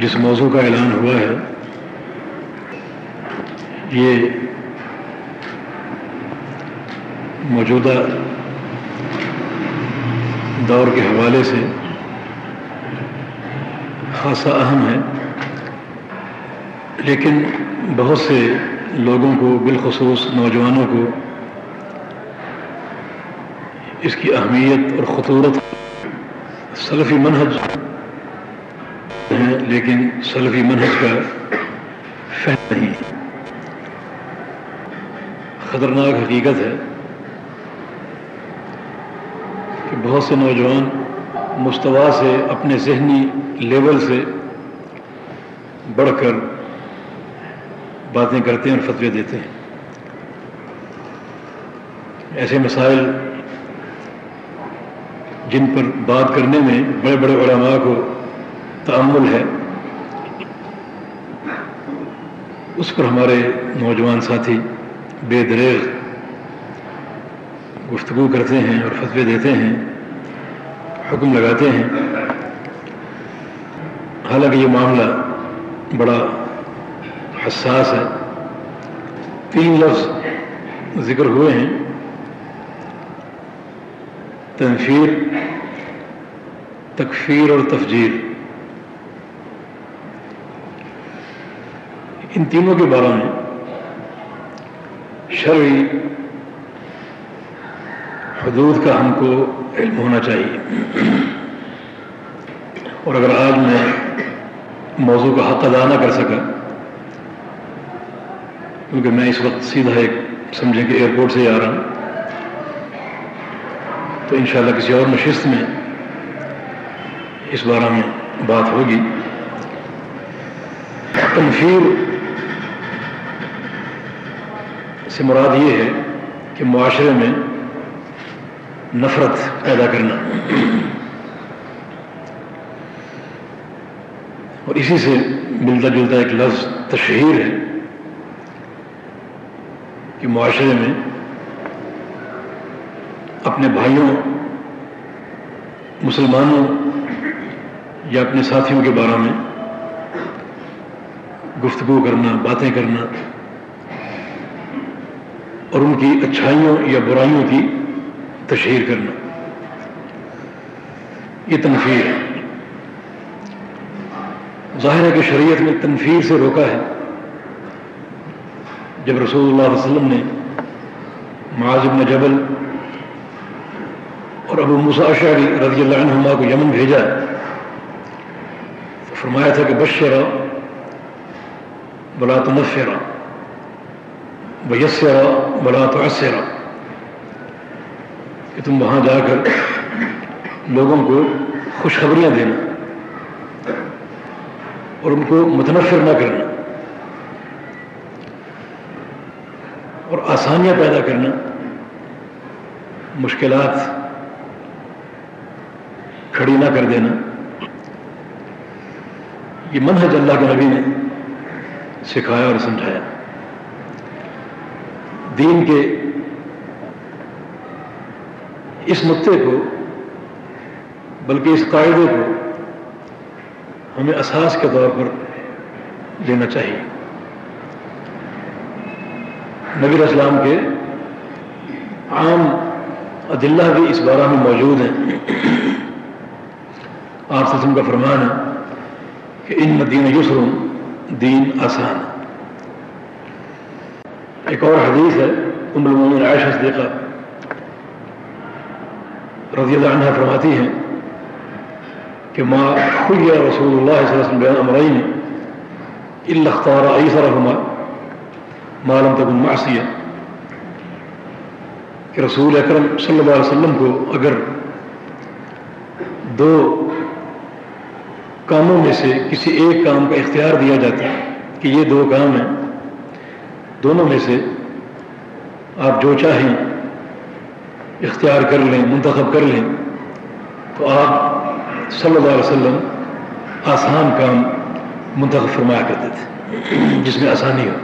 جس موضوع کا اعلان ہوا ہے، یہ موجودہ دور کے حوالے سے خاصا اہم ہے، لیکن بہت سے لوگوں کو، بالخصوص نوجوانوں کو اس کی اہمیت اور خطورت سلفی منحج ہیں، لیکن سلفی منحج کا فہم نہیں خطرناک حقیقت ہے کہ بہت سے نوجوان مستوا سے، اپنے ذہنی لیول سے بڑھ کر باتیں کرتے ہیں اور فتوے دیتے ہیں۔ ایسے مسائل جن پر بات کرنے میں بڑے بڑے علماء کو تعمل ہے۔ اس پر ہمارے نوجوان ساتھی بے دریغ گفتگو کرتے ہیں اور فتوے دیتے ہیں، حکم لگاتے ہیں۔ حالانکہ یہ معاملہ بڑا حساس ہے۔ تین لفظ ذکر ہوئے ہیں۔ تنفیر، تکفیر اور تفجیر۔ ان تینوں کے بارے میں شرعی حدود کا ہم کو علم ہونا چاہیے۔ اور اگر آج میں موضوع کا حق ادا نہ کر سکا، کیونکہ میں اس وقت سیدھا ایک سمجھیں کہ ایئرپورٹ سے آ رہا ہوں، تو انشاءاللہ کسی اور نشست میں اس بارے میں بات ہوگی۔ تنفیر سے مراد یہ ہے کہ معاشرے میں نفرت پیدا کرنا۔ اور اسی سے ملتا جلتا ایک لفظ تشہیر ہے کہ معاشرے میں اپنے بھائیوں، مسلمانوں یا اپنے ساتھیوں کے بارے میں گفتگو کرنا، باتیں کرنا اور ان کی اچھائیوں یا برائیوں کی تشہیر کرنا۔ یہ تنفیر ہے۔ ظاہر ہے کہ شریعت میں تنفیر سے روکا ہے۔ جب رسول اللہ علیہ وسلم نے معاذ بن جبل اور ابو مساشری رضی اللہ عنہما کو یمن بھیجا تو فرمایا تھا کہ بشرا بلا تنفرا۔ بیسرا بلا تعسرا کہ تم وہاں جا کر لوگوں کو خوشخبریاں دینا اور ان کو متنفر نہ کرنا اور آسانیاں پیدا کرنا مشکلات کھڑی نہ کر دینا۔ یہ منحج اللہ کے نبی نے سکھایا اور سمجھایا۔ دین کے اس نقطے کو، بلکہ اس قاعدے کو ہمیں اساس کے طور پر لینا چاہیے۔ نبی اسلام کے عام عدلہ بھی اس بارہ میں موجود ہیں۔ آپ سسم کا فرمان ہے کہ ان دین یسر دین آسان ایک اور حدیث ہے ام المومن عائشہ صدیقہ رضی اللہ عنہ فرماتی ہیں کہ ما خیر رسول اللہ صلی اللہ علیہ وسلم بیان امرین الا اختار ایسرہما ما لم تکن معصیہ کہ رسول اکرم صلی اللہ علیہ وسلم کو اگر دو کاموں میں سے کسی ایک کام کا اختیار دیا جاتا ہے، کہ یہ دو کام ہیں۔ دونوں میں سے آپ جو چاہیں اختیار کر لیں، منتخب کر لیں، تو آپ صلی اللہ علیہ وسلم آسان کام منتخب فرمایا کرتے تھے، جس میں آسانی ہو۔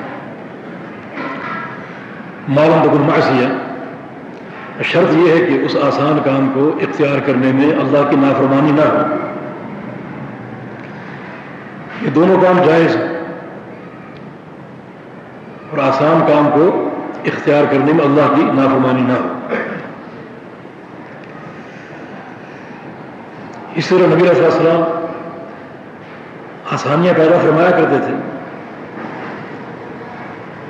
معلوم تک المعصیہ شرط یہ ہے کہ اس آسان کام کو اختیار کرنے میں اللہ کی نافرمانی نہ ہو۔ یہ دونوں کام جائز ہیں۔ اور آسان کام کو اختیار کرنے میں اللہ کی نافرمانی نہ ہو۔ اس طرح نبی علیہ السلام آسانیاں پیدا فرمایا کرتے تھے۔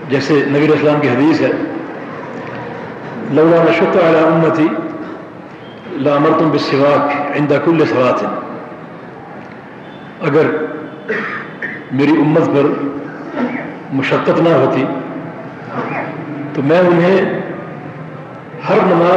جیسے نبی علیہ السلام کی حدیث ہے، لولا نشط علی امتی لامرتم بالسواک عند كل صلاه اگر میری امت پر مشقت نہ ہوتی تو میں انہیں ہر نماز